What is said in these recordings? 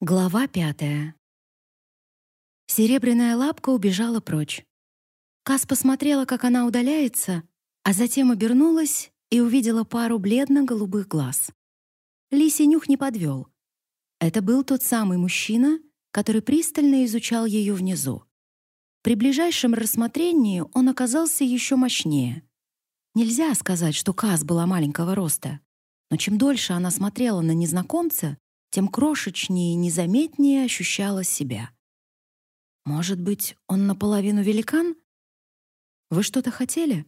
Глава пятая. Серебряная лапка убежала прочь. Кас посмотрела, как она удаляется, а затем обернулась и увидела пару бледно-голубых глаз. Лисий нюх не подвел. Это был тот самый мужчина, который пристально изучал ее внизу. При ближайшем рассмотрении он оказался еще мощнее. Нельзя сказать, что Кас была маленького роста, но чем дольше она смотрела на незнакомца, тем крошечнее и незаметнее ощущала себя. Может быть, он наполовину великан? Вы что-то хотели?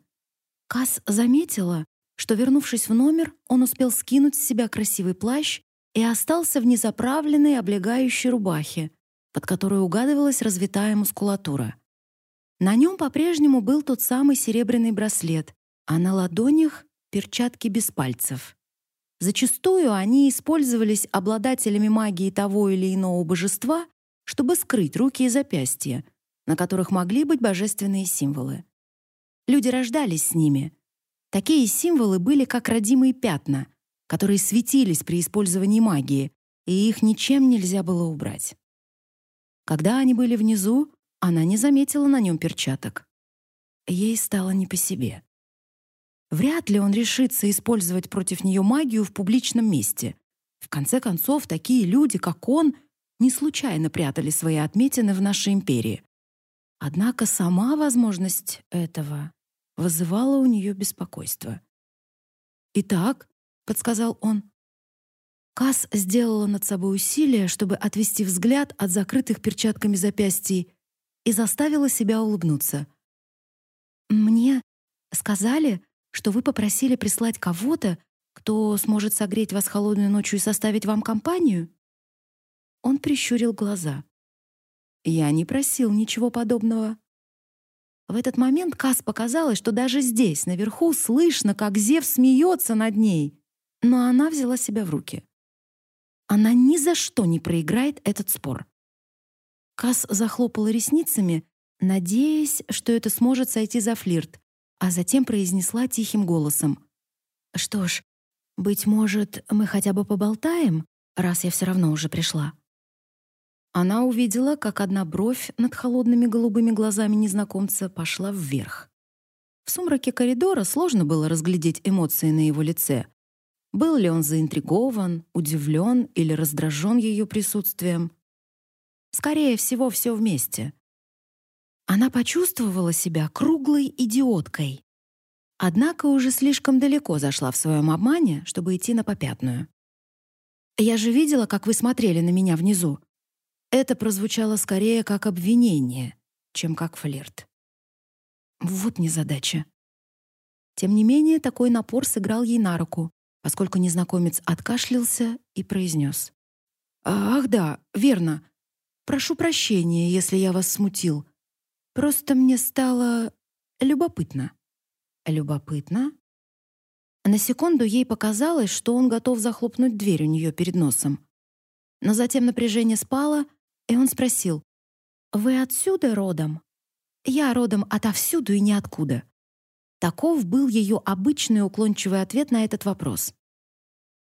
Кас заметила, что, вернувшись в номер, он успел скинуть с себя красивый плащ и остался в незаправленной облегающей рубахе, под которой угадывалась развитая мускулатура. На нем по-прежнему был тот самый серебряный браслет, а на ладонях — перчатки без пальцев. Зачастую они использовались обладателями магии того или иного божества, чтобы скрыть руки и запястья, на которых могли быть божественные символы. Люди рождались с ними. Такие символы были как родимые пятна, которые светились при использовании магии, и их ничем нельзя было убрать. Когда они были внизу, она не заметила на нем перчаток. Ей стало не по себе. Вряд ли он решится использовать против нее магию в публичном месте. В конце концов, такие люди, как он, не случайно прятали свои отметины в нашей империи. Однако сама возможность этого вызывала у нее беспокойство. «Итак», — подсказал он, Кас сделала над собой усилие, чтобы отвести взгляд от закрытых перчатками запястий и заставила себя улыбнуться. «Мне сказали, что вы попросили прислать кого-то, кто сможет согреть вас холодной ночью и составить вам компанию?» Он прищурил глаза. «Я не просил ничего подобного». В этот момент Кас показалось, что даже здесь, наверху, слышно, как Зев смеется над ней. Но она взяла себя в руки. Она ни за что не проиграет этот спор. Кас захлопала ресницами, надеясь, что это сможет сойти за флирт, а затем произнесла тихим голосом. «Что ж, быть может, мы хотя бы поболтаем, раз я все равно уже пришла?» Она увидела, как одна бровь над холодными голубыми глазами незнакомца пошла вверх. В сумраке коридора сложно было разглядеть эмоции на его лице. Был ли он заинтригован, удивлен или раздражен ее присутствием? Скорее всего, все вместе. Она почувствовала себя круглой идиоткой. Однако уже слишком далеко зашла в своем обмане, чтобы идти на попятную. «Я же видела, как вы смотрели на меня внизу». Это прозвучало скорее как обвинение, чем как флирт. Вот незадача. Тем не менее, такой напор сыграл ей на руку, поскольку незнакомец откашлялся и произнес. «Ах да, верно. Прошу прощения, если я вас смутил. Просто мне стало любопытно. Любопытно? На секунду ей показалось, что он готов захлопнуть дверь у нее перед носом. Но затем напряжение спало, и он спросил: "Вы отсюда родом?" "Я родом отовсюду и ниоткуда". Таков был ее обычный уклончивый ответ на этот вопрос.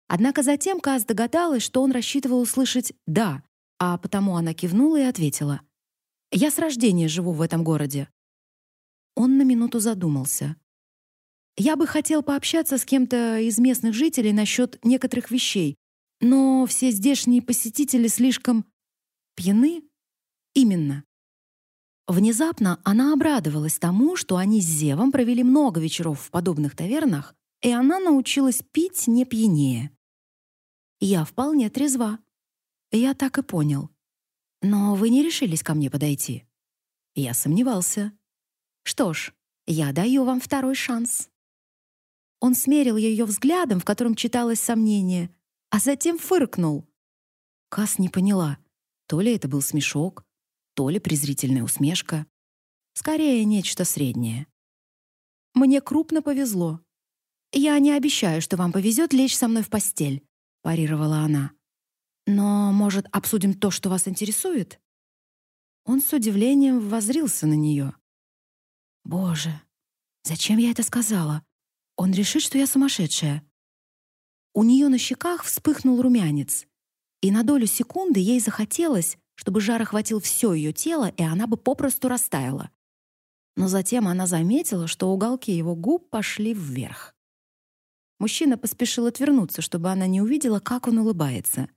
Однако затем Каз догадалась, что он рассчитывал услышать «да», а потому она кивнула и ответила. Я с рождения живу в этом городе». Он на минуту задумался. «Я бы хотел пообщаться с кем-то из местных жителей насчет некоторых вещей, но все здешние посетители слишком пьяны. Именно. Внезапно она обрадовалась тому, что они с Зевом провели много вечеров в подобных тавернах, и она научилась пить не пьянее. Я вполне трезва. Я так и понял. Но вы не решились ко мне подойти. Я сомневался. Что ж, я даю вам второй шанс. Он смерил ее взглядом, в котором читалось сомнение, а затем фыркнул. Кас не поняла, то ли это был смешок, то ли презрительная усмешка. Скорее, нечто среднее. «Мне крупно повезло. Я не обещаю, что вам повезет лечь со мной в постель», — парировала она. Но, может, обсудим то, что вас интересует? Он с удивлением воззрился на нее. Боже, зачем я это сказала? Он решит, что я сумасшедшая. У нее на щеках вспыхнул румянец. и на долю секунды ей захотелось, чтобы жар охватил все ее тело, и она бы попросту растаяла. Но затем она заметила, что уголки его губ пошли вверх. Мужчина поспешил отвернуться, чтобы она не увидела, как он улыбается.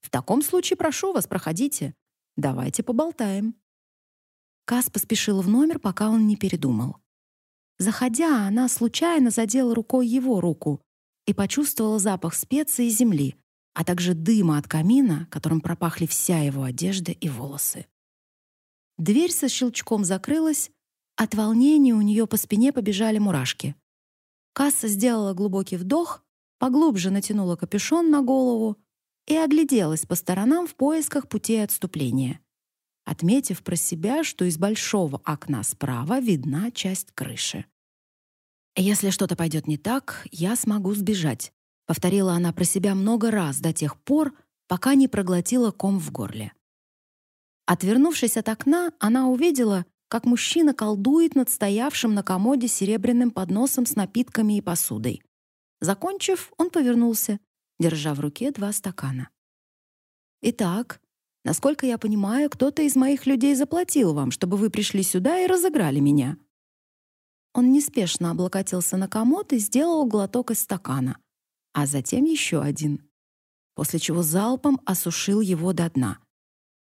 «В таком случае прошу вас, проходите. Давайте поболтаем». Кас поспешил в номер, пока он не передумал. Заходя, она случайно задела рукой его руку и почувствовала запах специй и земли, а также дыма от камина, которым пропахли вся его одежда и волосы. Дверь со щелчком закрылась, от волнения у нее по спине побежали мурашки. Касса сделала глубокий вдох, поглубже натянула капюшон на голову и огляделась по сторонам в поисках путей отступления, отметив про себя, что из большого окна справа видна часть крыши. «Если что-то пойдет не так, я смогу сбежать», повторила она про себя много раз до тех пор, пока не проглотила ком в горле. Отвернувшись от окна, она увидела, как мужчина колдует над стоявшим на комоде серебряным подносом с напитками и посудой. Закончив, он повернулся, держа в руке два стакана. «Итак, насколько я понимаю, кто-то из моих людей заплатил вам, чтобы вы пришли сюда и разыграли меня». Он неспешно облокотился на комод и сделал глоток из стакана — а затем еще один, после чего залпом осушил его до дна.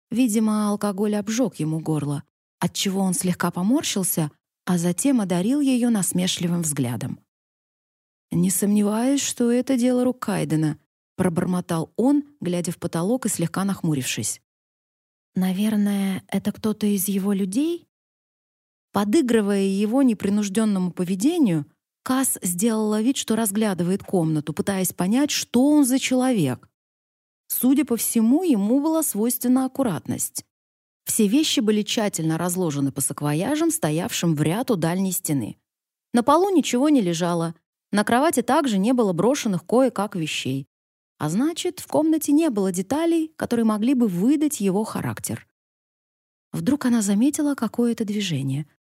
Видимо, алкоголь обжег ему горло, отчего он слегка поморщился, а затем одарил ее насмешливым взглядом. «Не сомневаюсь, что это дело рук Кайдена», — пробормотал он, глядя в потолок и слегка нахмурившись. «Наверное, это кто-то из его людей?» Подыгрывая его непринужденному поведению, Касс сделала вид, что разглядывает комнату, пытаясь понять, что он за человек. Судя по всему, ему была свойственна аккуратность. Все вещи были тщательно разложены по саквояжам, стоявшим в ряд у дальней стены. На полу ничего не лежало, на кровати также не было брошенных кое-как вещей. А значит, в комнате не было деталей, которые могли бы выдать его характер. Вдруг она заметила какое-то движение —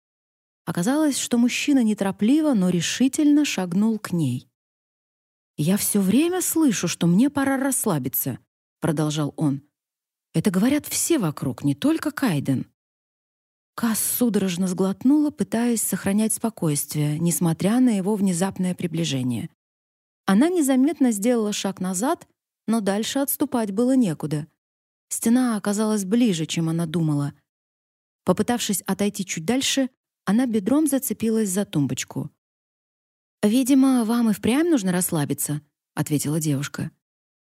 Оказалось, что мужчина неторопливо, но решительно шагнул к ней. «Я все время слышу, что мне пора расслабиться», — продолжал он. «Это говорят все вокруг, не только Кайден». Касс судорожно сглотнула, пытаясь сохранять спокойствие, несмотря на его внезапное приближение. Она незаметно сделала шаг назад, но дальше отступать было некуда. Стена оказалась ближе, чем она думала. Попытавшись отойти чуть дальше, она бедром зацепилась за тумбочку. «Видимо, вам и впрямь нужно расслабиться», — ответила девушка.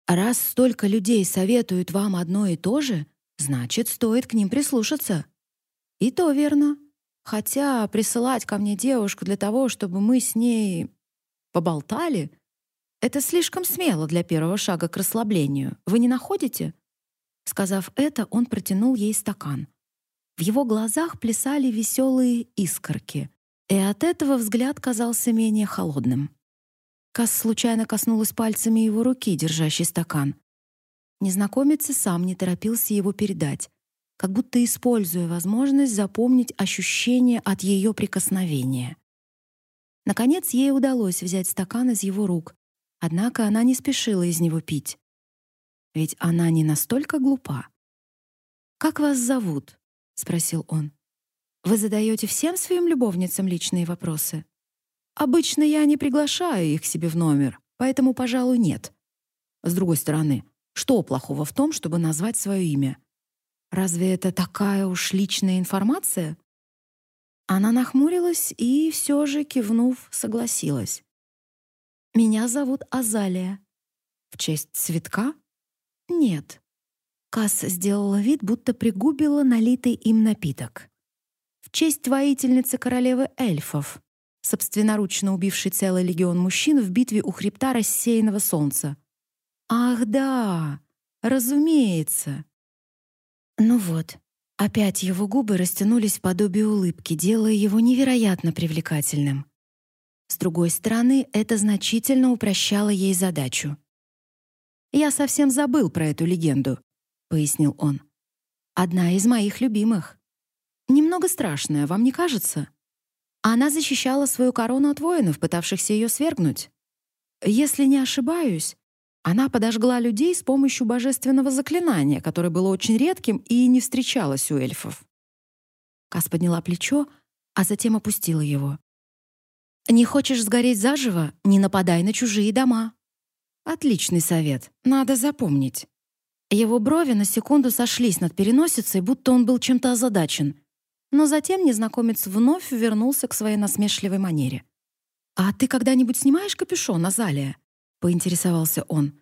«Раз столько людей советуют вам одно и то же, значит, стоит к ним прислушаться». «И то верно. Хотя присылать ко мне девушку для того, чтобы мы с ней поболтали, это слишком смело для первого шага к расслаблению. Вы не находите?» Сказав это, он протянул ей стакан — в его глазах плясали веселые искорки, и от этого взгляд казался менее холодным. Кас случайно коснулась пальцами его руки, держащей стакан. Незнакомец и сам не торопился его передать, как будто используя возможность запомнить ощущение от ее прикосновения. Наконец ей удалось взять стакан из его рук, однако она не спешила из него пить. Ведь она не настолько глупа. «Как вас зовут?» спросил он. Вы задаете всем своим любовницам личные вопросы? Обычно я не приглашаю их себе в номер, поэтому, пожалуй, нет. С другой стороны, что плохого в том, чтобы назвать свое имя? Разве это такая уж личная информация? Она нахмурилась и все же, кивнув, согласилась. Меня зовут Азалия. В честь цветка? Нет. Касс сделала вид, будто пригубила налитый им напиток. В честь воительницы королевы эльфов, собственноручно убившей целый легион мужчин в битве у хребта рассеянного солнца. Ах, да, разумеется. Ну вот, опять его губы растянулись в подобие улыбки, делая его невероятно привлекательным. С другой стороны, это значительно упрощало ей задачу. Я совсем забыл про эту легенду пояснил он. Одна из моих любимых. Немного страшная, вам не кажется? Она защищала свою корону от воинов, пытавшихся ее свергнуть. Если не ошибаюсь, Она подожгла людей с помощью божественного заклинания, которое было очень редким и не встречалось у эльфов. Кас подняла плечо, а затем опустила его. «Не хочешь сгореть заживо? Не нападай на чужие дома». Отличный совет, надо запомнить. Его брови на секунду сошлись над переносицей, будто он был чем-то озадачен. Но затем незнакомец вновь вернулся к своей насмешливой манере. «А ты когда-нибудь снимаешь капюшон, Азалия?» — поинтересовался он.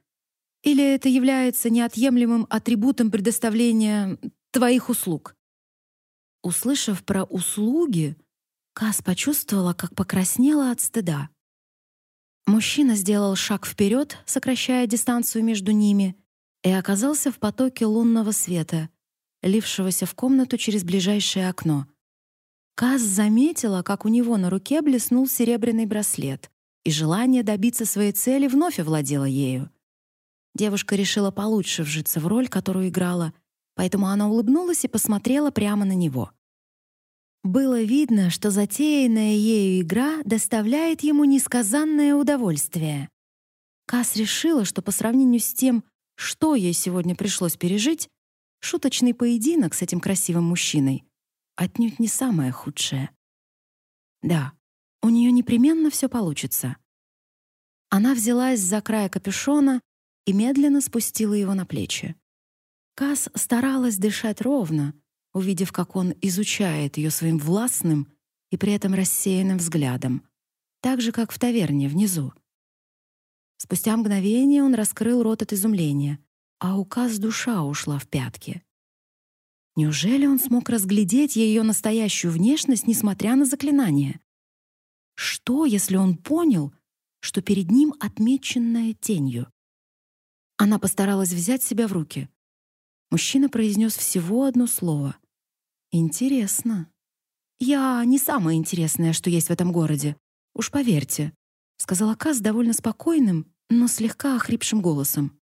«Или это является неотъемлемым атрибутом предоставления твоих услуг?» Услышав про услуги, Кас почувствовала, как покраснела от стыда. Мужчина сделал шаг вперед, сокращая дистанцию между ними, и оказался в потоке лунного света, лившегося в комнату через ближайшее окно. Каз заметила, как у него на руке блеснул серебряный браслет, и желание добиться своей цели вновь овладело ею. Девушка решила получше вжиться в роль, которую играла, поэтому она улыбнулась и посмотрела прямо на него. Было видно, что затеянная ею игра доставляет ему несказанное удовольствие. Кас решила, что по сравнению с тем, что ей сегодня пришлось пережить, шуточный поединок с этим красивым мужчиной отнюдь не самое худшее. Да, у нее непременно все получится. Она взялась за край капюшона и медленно спустила его на плечи. Кас старалась дышать ровно, увидев, как он изучает ее своим властным и при этом рассеянным взглядом, так же, как в таверне внизу. Спустя мгновение он раскрыл рот от изумления, а у Каз душа ушла в пятки. Неужели он смог разглядеть ее настоящую внешность, несмотря на заклинание? Что, если он понял, что перед ним отмеченная тенью? Она постаралась взять себя в руки. Мужчина произнес всего одно слово. «Интересно». «Я не самое интересное, что есть в этом городе. Уж поверьте», — сказала Каз довольно спокойным, но слегка охрипшим голосом.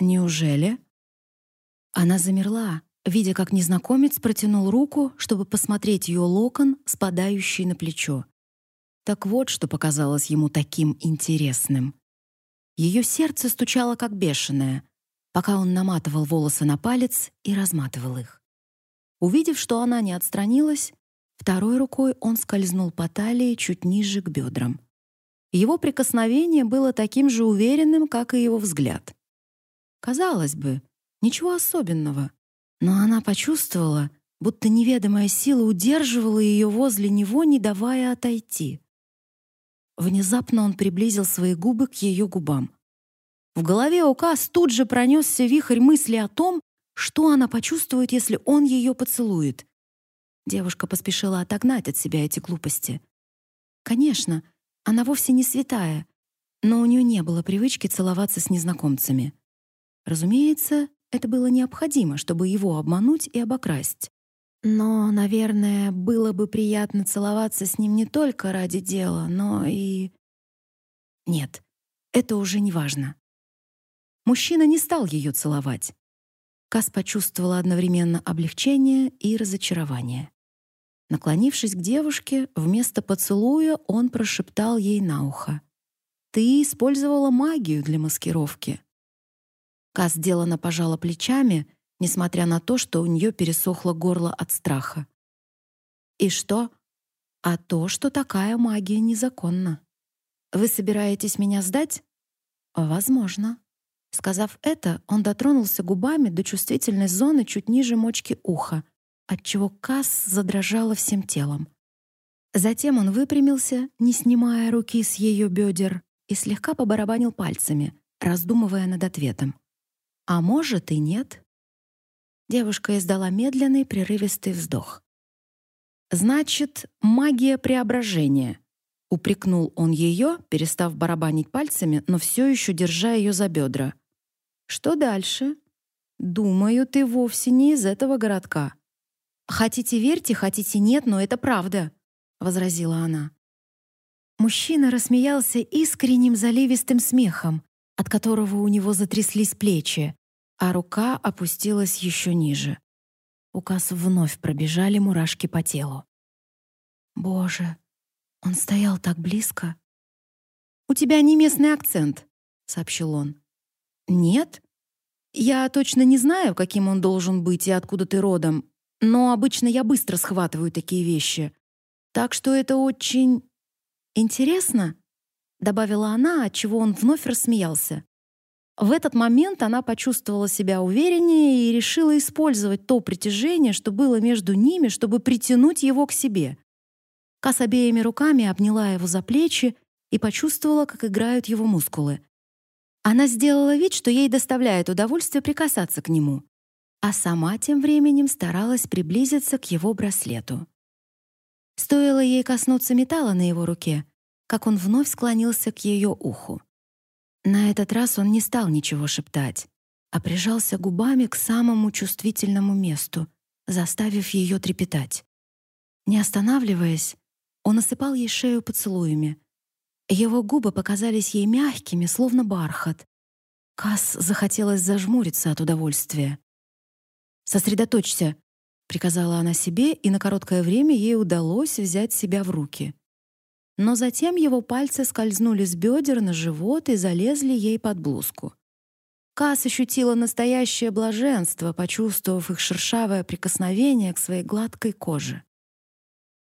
«Неужели?» Она замерла, видя, как незнакомец протянул руку, чтобы посмотреть ее локон, спадающий на плечо. Так вот, что показалось ему таким интересным. Ее сердце стучало как бешеное, пока он наматывал волосы на палец и разматывал их. Увидев, что она не отстранилась, второй рукой он скользнул по талии чуть ниже к бедрам. Его прикосновение было таким же уверенным, как и его взгляд. Казалось бы, ничего особенного, но она почувствовала, будто неведомая сила удерживала ее возле него, не давая отойти. Внезапно он приблизил свои губы к ее губам. В голове у Кас тут же пронесся вихрь мысли о том, что она почувствует, если он ее поцелует. Девушка поспешила отогнать от себя эти глупости. Конечно, она вовсе не святая, но у нее не было привычки целоваться с незнакомцами. Разумеется, это было необходимо, чтобы его обмануть и обокрасть. Но, наверное, было бы приятно целоваться с ним не только ради дела, но и... Нет, это уже не важно. Мужчина не стал ее целовать. Кас почувствовала одновременно облегчение и разочарование. Наклонившись к девушке, вместо поцелуя он прошептал ей на ухо. «Ты использовала магию для маскировки». Кас делано пожала плечами, несмотря на то, что у нее пересохло горло от страха. «И что?» «А то, что такая магия незаконна. Вы собираетесь меня сдать?» «Возможно». Сказав это, он дотронулся губами до чувствительной зоны чуть ниже мочки уха, отчего Кас задрожала всем телом. Затем он выпрямился, не снимая руки с ее бедер, и слегка побарабанил пальцами, раздумывая над ответом. А может и нет. Девушка издала медленный, прерывистый вздох. Значит, магия преображения. Упрекнул он ее, перестав барабанить пальцами, но все еще держа ее за бедра. Что дальше? Думаю, ты вовсе не из этого городка. Хотите верьте, хотите нет, но это правда, возразила она. Мужчина рассмеялся искренним заливистым смехом, от которого у него затряслись плечи, а рука опустилась еще ниже. У Кас вновь пробежали мурашки по телу. Боже, он стоял так близко. «У тебя не местный акцент», — сообщил он. «Нет. Я точно не знаю, каким он должен быть и откуда ты родом, но обычно я быстро схватываю такие вещи. Так что это очень интересно», — добавила она, от чего он вновь рассмеялся. В этот момент она почувствовала себя увереннее и решила использовать то притяжение, что было между ними, чтобы притянуть его к себе. Кас обеими руками обняла его за плечи и почувствовала, как играют его мускулы. Она сделала вид, что ей доставляет удовольствие прикасаться к нему, а сама тем временем старалась приблизиться к его браслету. Стоило ей коснуться металла на его руке, как он вновь склонился к ее уху. На этот раз он не стал ничего шептать, а прижался губами к самому чувствительному месту, заставив ее трепетать. Не останавливаясь, он осыпал ей шею поцелуями. Его губы показались ей мягкими, словно бархат. Кас захотелось зажмуриться от удовольствия. «Сосредоточься», — приказала она себе, и на короткое время ей удалось взять себя в руки но затем его пальцы скользнули с бедер на живот и залезли ей под блузку. Кас ощутила настоящее блаженство, почувствовав их шершавое прикосновение к своей гладкой коже.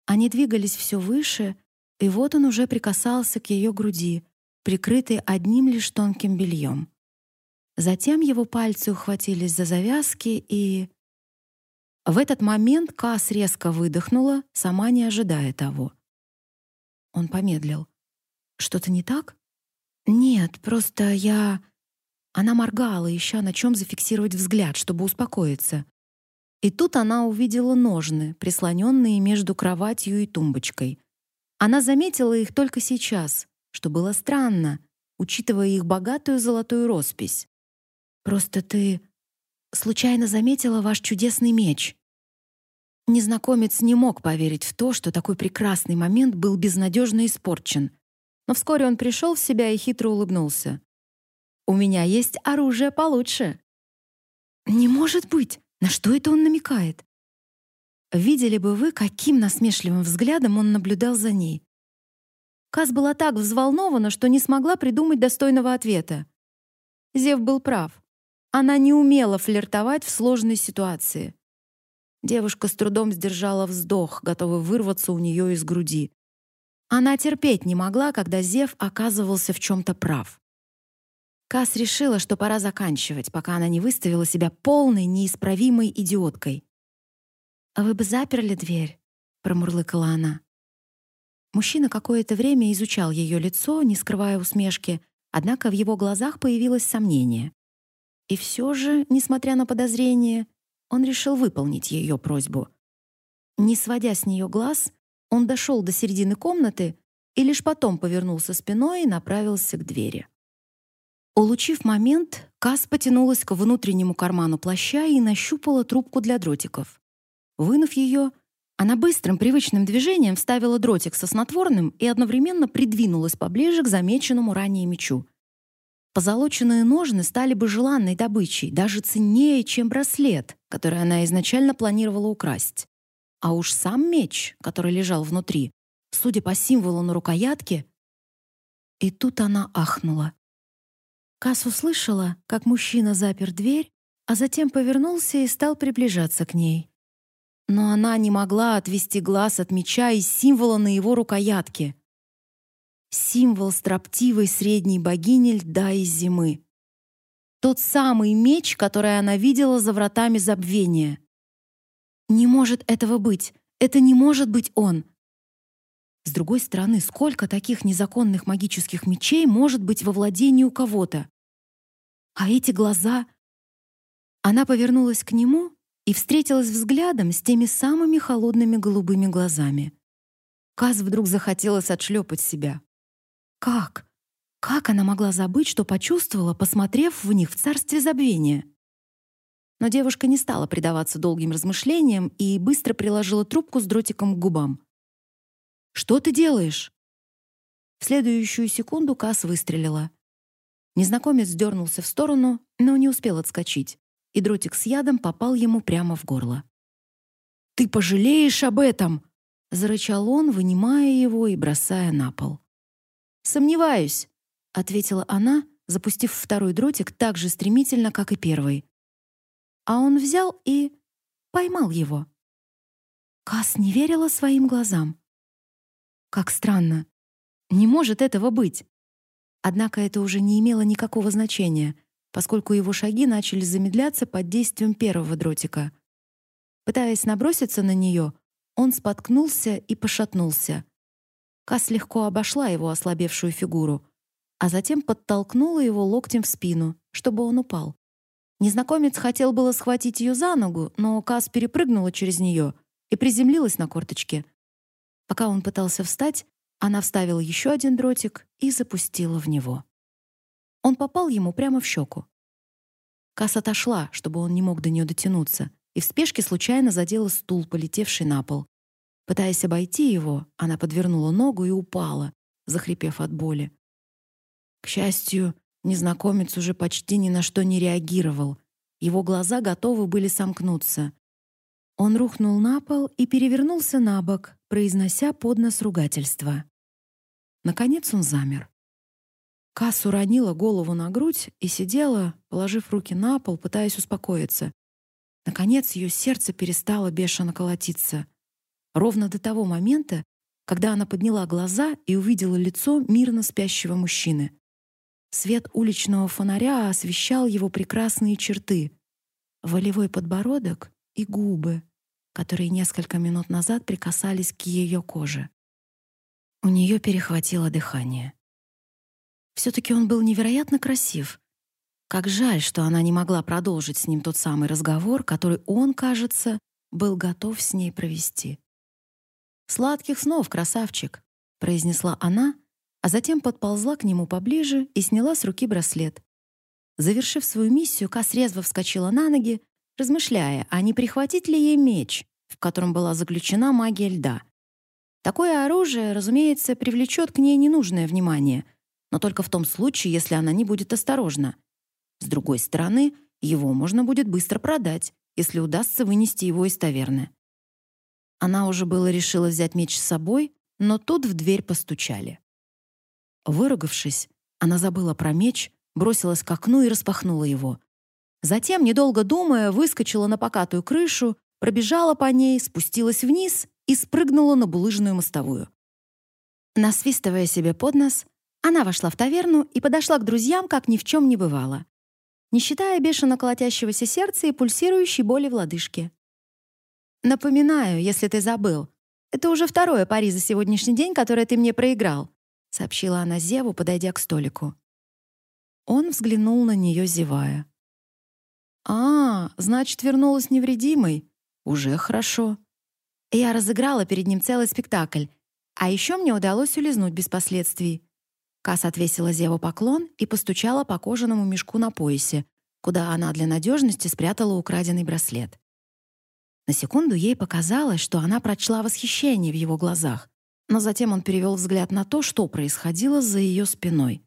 Они двигались все выше, и вот он уже прикасался к ее груди, прикрытой одним лишь тонким бельем. Затем его пальцы ухватились за завязки, и... В этот момент Кас резко выдохнула, сама не ожидая того. Он помедлил. «Что-то не так?» «Нет, просто я...» Она моргала, ища на чем зафиксировать взгляд, чтобы успокоиться. И тут она увидела ножны, прислоненные между кроватью и тумбочкой. Она заметила их только сейчас, что было странно, учитывая их богатую золотую роспись. «Просто ты случайно заметила ваш чудесный меч», Незнакомец не мог поверить в то, что такой прекрасный момент был безнадежно испорчен. Но вскоре он пришел в себя и хитро улыбнулся. «У меня есть оружие получше». «Не может быть! На что это он намекает?» Видели бы вы, каким насмешливым взглядом он наблюдал за ней. Каз была так взволнована, что не смогла придумать достойного ответа. Зев был прав. Она не умела флиртовать в сложной ситуации. Девушка с трудом сдержала вздох, готовый вырваться у нее из груди. Она терпеть не могла, когда Зев оказывался в чем-то прав. Кас решила, что пора заканчивать, пока она не выставила себя полной, неисправимой идиоткой. «А вы бы заперли дверь?» — промурлыкала она. Мужчина какое-то время изучал ее лицо, не скрывая усмешки, однако в его глазах появилось сомнение. И все же, несмотря на подозрение, он решил выполнить ее просьбу. Не сводя с нее глаз, он дошел до середины комнаты и лишь потом повернулся спиной и направился к двери. Улучив момент, Кас потянулась к внутреннему карману плаща и нащупала трубку для дротиков. Вынув ее, она быстрым привычным движением вставила дротик со снотворным и одновременно придвинулась поближе к замеченному ранее мечу. Позолоченные ножны стали бы желанной добычей, даже ценнее, чем браслет, который она изначально планировала украсть. А уж сам меч, который лежал внутри, судя по символу на рукоятке... И тут она ахнула. Кас услышала, как мужчина запер дверь, а затем повернулся и стал приближаться к ней. Но она не могла отвести глаз от меча и символа на его рукоятке символ строптивой средней богини льда и зимы. Тот самый меч, который она видела за вратами забвения. Не может этого быть. Это не может быть он. С другой стороны, сколько таких незаконных магических мечей может быть во владении у кого-то? А эти глаза... Она повернулась к нему и встретилась взглядом с теми самыми холодными голубыми глазами. Каз вдруг захотелось отшлепать себя. Как? Как она могла забыть, что почувствовала, посмотрев в них в царстве забвения? Но девушка не стала предаваться долгим размышлениям и быстро приложила трубку с дротиком к губам. «Что ты делаешь?» В следующую секунду Касс выстрелила. Незнакомец дернулся в сторону, но не успел отскочить, и дротик с ядом попал ему прямо в горло. «Ты пожалеешь об этом!» — зарычал он, вынимая его и бросая на пол. «Сомневаюсь», — ответила она, запустив второй дротик так же стремительно, как и первый. А он взял и поймал его. Кас не верила своим глазам. Как странно. Не может этого быть. Однако это уже не имело никакого значения, поскольку его шаги начали замедляться под действием первого дротика. Пытаясь наброситься на нее, он споткнулся и пошатнулся. Кас легко обошла его ослабевшую фигуру, а затем подтолкнула его локтем в спину, чтобы он упал. Незнакомец хотел было схватить ее за ногу, но Кас перепрыгнула через нее — и приземлилась на корточки. Пока он пытался встать, она вставила еще один дротик и запустила в него. Он попал ему прямо в щеку. Касс отошла, чтобы он не мог до нее дотянуться, и в спешке случайно задела стул, полетевший на пол. Пытаясь обойти его, она подвернула ногу и упала, захрипев от боли. К счастью, незнакомец уже почти ни на что не реагировал. Его глаза готовы были сомкнуться. Он рухнул на пол и перевернулся на бок, произнося под нос ругательства. Наконец он замер. Касс уронила голову на грудь и сидела, положив руки на пол, пытаясь успокоиться. Наконец ее сердце перестало бешено колотиться. Ровно до того момента, когда она подняла глаза и увидела лицо мирно спящего мужчины. Свет уличного фонаря освещал его прекрасные черты. Волевой подбородок и губы, которые несколько минут назад прикасались к ее коже. У нее перехватило дыхание. все таки он был невероятно красив. Как жаль, что она не могла продолжить с ним тот самый разговор, который он, кажется, был готов с ней провести. «Сладких снов, красавчик!» — произнесла она, а затем подползла к нему поближе и сняла с руки браслет. Завершив свою миссию, Кас резво вскочила на ноги, размышляя, а не прихватить ли ей меч, в котором была заключена магия льда. Такое оружие, разумеется, привлечет к ней ненужное внимание, но только в том случае, если она не будет осторожна. С другой стороны, его можно будет быстро продать, если удастся вынести его из таверны. Она уже было решила взять меч с собой, но тут в дверь постучали. Выругавшись, она забыла про меч, бросилась к окну и распахнула его. Затем, недолго думая, выскочила на покатую крышу, пробежала по ней, спустилась вниз и спрыгнула на булыжную мостовую. Насвистывая себе под нос, она вошла в таверну и подошла к друзьям, как ни в чем не бывало, не считая бешено колотящегося сердца и пульсирующей боли в лодыжке. «Напоминаю, если ты забыл, это уже второе пари за сегодняшний день, которое ты мне проиграл», сообщила она Зеву, подойдя к столику. Он взглянул на нее, зевая. «А, значит, вернулась невредимой. Уже хорошо». Я разыграла перед ним целый спектакль. А еще мне удалось улизнуть без последствий. Кас отвесила Зеву поклон и постучала по кожаному мешку на поясе, куда она для надежности спрятала украденный браслет. На секунду ей показалось, что она прочла восхищение в его глазах, но затем он перевел взгляд на то, что происходило за ее спиной.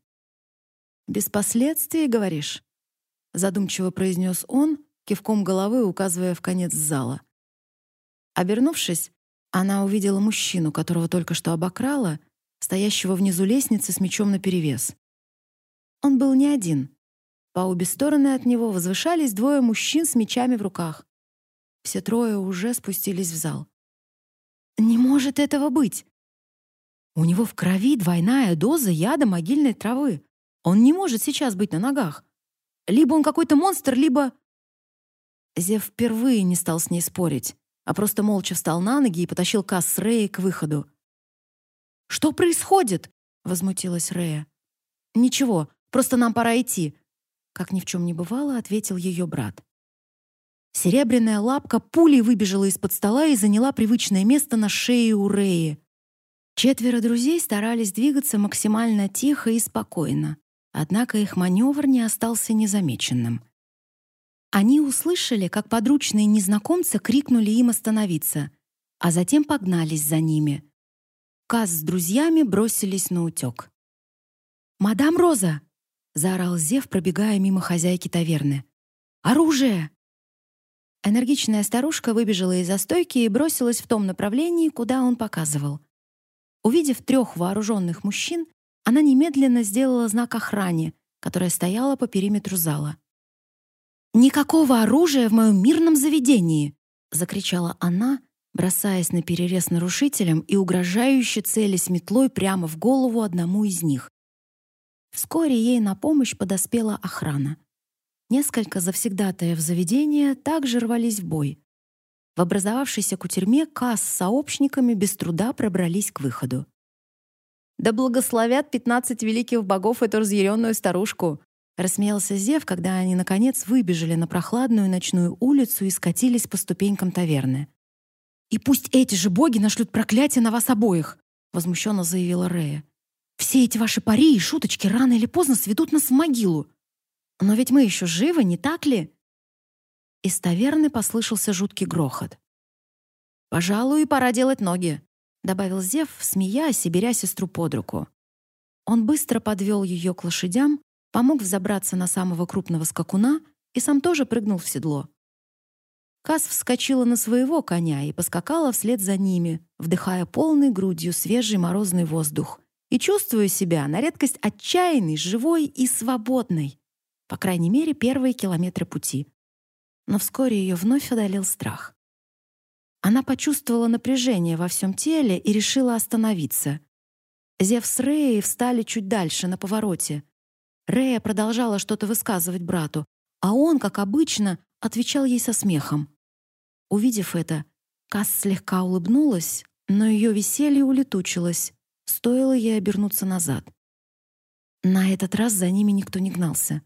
«Без последствий, говоришь?» задумчиво произнес он, кивком головы указывая в конец зала. Обернувшись, она увидела мужчину, которого только что обокрала, стоящего внизу лестницы с мечом наперевес. Он был не один. По обе стороны от него возвышались двое мужчин с мечами в руках. Все трое уже спустились в зал. Не может этого быть. У него в крови двойная доза яда могильной травы. Он не может сейчас быть на ногах. Либо он какой-то монстр, либо... Зев впервые не стал с ней спорить, а просто молча встал на ноги и потащил Касс Рэя к выходу. «Что происходит?» — возмутилась Рэя. «Ничего, просто нам пора идти», — как ни в чем не бывало, ответил ее брат. Серебряная лапка пулей выбежала из-под стола и заняла привычное место на шее у Рэи. Четверо друзей старались двигаться максимально тихо и спокойно, Однако их маневр не остался незамеченным. Они услышали, как подручные незнакомца крикнули им остановиться, а затем погнались за ними. Каз с друзьями бросились на утек. «Мадам Роза!» — заорал Зев, пробегая мимо хозяйки таверны. «Оружие!» Энергичная старушка выбежала из-за стойки и бросилась в том направлении, куда он показывал. Увидев трех вооруженных мужчин, она немедленно сделала знак охране, которая стояла по периметру зала. «Никакого оружия в моем мирном заведении!» — закричала она, бросаясь на перерез нарушителям и угрожающе целясь метлой прямо в голову одному из них. Вскоре ей на помощь подоспела охрана. Несколько завсегдатаев заведения также рвались в бой. В образовавшейся кутерьме Касс с сообщниками без труда пробрались к выходу. «Да благословят пятнадцать великих богов эту разъяренную старушку!» Рассмеялся Зев, когда они, наконец, выбежали на прохладную ночную улицу и скатились по ступенькам таверны. «И пусть эти же боги нашлют проклятие на вас обоих!» — возмущенно заявила Рея. «Все эти ваши пари и шуточки рано или поздно сведут нас в могилу. Но ведь мы еще живы, не так ли?» Из таверны послышался жуткий грохот. «Пожалуй, пора делать ноги», — добавил Зев, смеясь и беря сестру под руку. Он быстро подвел ее к лошадям, помог взобраться на самого крупного скакуна и сам тоже прыгнул в седло. Кас вскочила на своего коня и поскакала вслед за ними, вдыхая полной грудью свежий морозный воздух и чувствуя себя на редкость отчаянной, живой и свободной. По крайней мере, первые километры пути. Но вскоре ее вновь одолел страх. Она почувствовала напряжение во всем теле и решила остановиться. Зев с Реей встали чуть дальше, на повороте. Рея продолжала что-то высказывать брату, а он, как обычно, отвечал ей со смехом. Увидев это, Касс слегка улыбнулась, но ее веселье улетучилось, стоило ей обернуться назад. На этот раз за ними никто не гнался.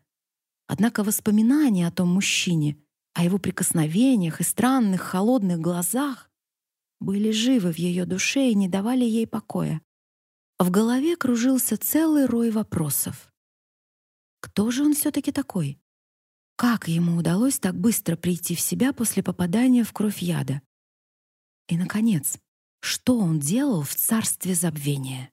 Однако воспоминания о том мужчине, о его прикосновениях и странных холодных глазах были живы в ее душе и не давали ей покоя. В голове кружился целый рой вопросов. Кто же он все таки такой? Как ему удалось так быстро прийти в себя после попадания в кровь яда? И наконец, что он делал в царстве забвения?